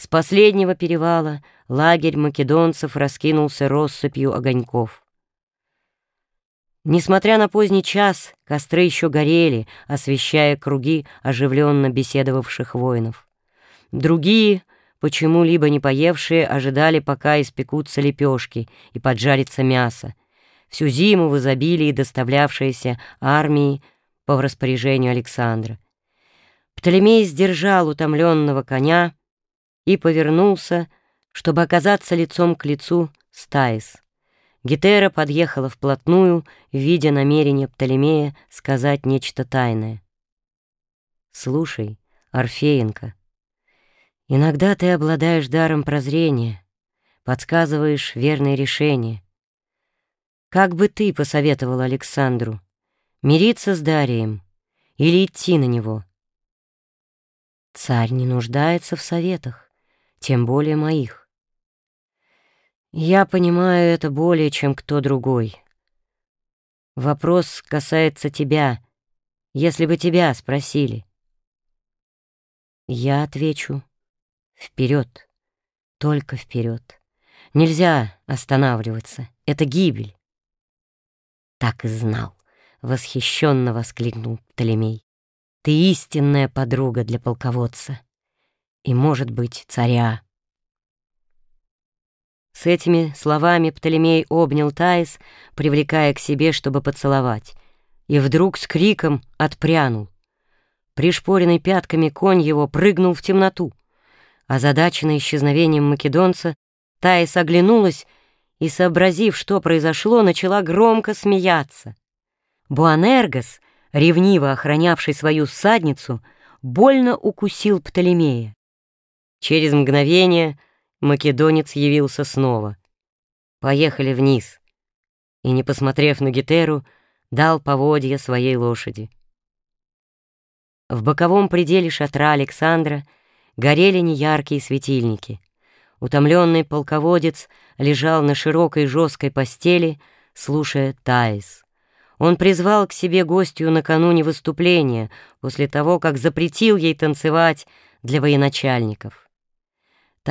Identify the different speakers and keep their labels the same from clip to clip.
Speaker 1: С последнего перевала лагерь македонцев раскинулся россыпью огоньков. Несмотря на поздний час, костры еще горели, освещая круги оживленно беседовавших воинов. Другие, почему-либо не поевшие, ожидали, пока испекутся лепешки и поджарится мясо, всю зиму в изобилии доставлявшееся армии по распоряжению Александра. Птолемей сдержал утомленного коня и повернулся, чтобы оказаться лицом к лицу с Таис. Гетера подъехала вплотную, видя намерение Птолемея сказать нечто тайное. «Слушай, Орфеенко, иногда ты обладаешь даром прозрения, подсказываешь верные решения. Как бы ты посоветовал Александру, мириться с Дарием или идти на него?» Царь не нуждается в советах, тем более моих. Я понимаю это более, чем кто другой. Вопрос касается тебя, если бы тебя спросили. Я отвечу вперед, только вперед. Нельзя останавливаться, это гибель. Так и знал, восхищенно воскликнул Птолемей. Ты истинная подруга для полководца и, может быть, царя. С этими словами Птолемей обнял Таис, привлекая к себе, чтобы поцеловать, и вдруг с криком отпрянул. Пришпоренный пятками конь его прыгнул в темноту. Озадаченный исчезновением македонца, Таис оглянулась и, сообразив, что произошло, начала громко смеяться. Буанергос, ревниво охранявший свою всадницу, больно укусил Птолемея. Через мгновение — Македонец явился снова. Поехали вниз. И, не посмотрев на Гетеру, дал поводья своей лошади. В боковом пределе шатра Александра горели неяркие светильники. Утомленный полководец лежал на широкой жесткой постели, слушая Таис. Он призвал к себе гостью накануне выступления, после того, как запретил ей танцевать для военачальников.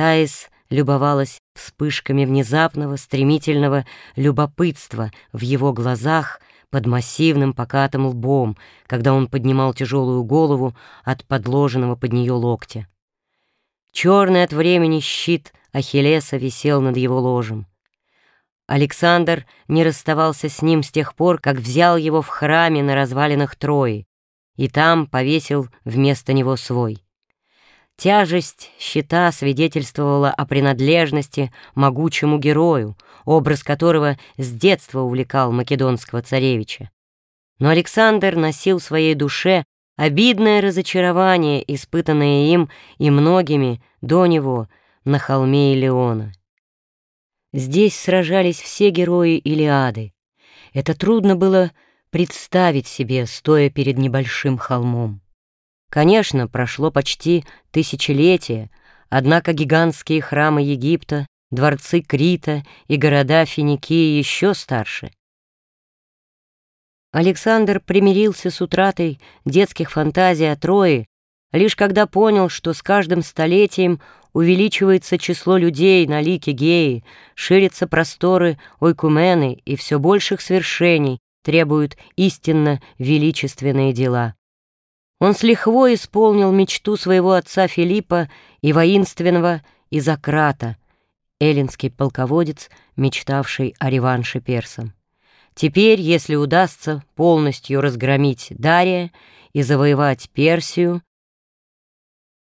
Speaker 1: Таис любовалась вспышками внезапного, стремительного любопытства в его глазах под массивным покатым лбом, когда он поднимал тяжелую голову от подложенного под нее локтя. Черный от времени щит Ахиллеса висел над его ложем. Александр не расставался с ним с тех пор, как взял его в храме на развалинах Трои, и там повесил вместо него свой. Тяжесть щита свидетельствовала о принадлежности могучему герою, образ которого с детства увлекал македонского царевича. Но Александр носил в своей душе обидное разочарование, испытанное им и многими до него на холме Илеона. Здесь сражались все герои Илиады. Это трудно было представить себе, стоя перед небольшим холмом. Конечно, прошло почти тысячелетие, однако гигантские храмы Египта, дворцы Крита и города Финикии еще старше. Александр примирился с утратой детских фантазий о Трое, лишь когда понял, что с каждым столетием увеличивается число людей на лике Геи, ширятся просторы Ойкумены и все больших свершений требуют истинно величественные дела. Он с лихвой исполнил мечту своего отца Филиппа и воинственного Изократа, эллинский полководец, мечтавший о реванше персам. Теперь, если удастся полностью разгромить Дария и завоевать Персию,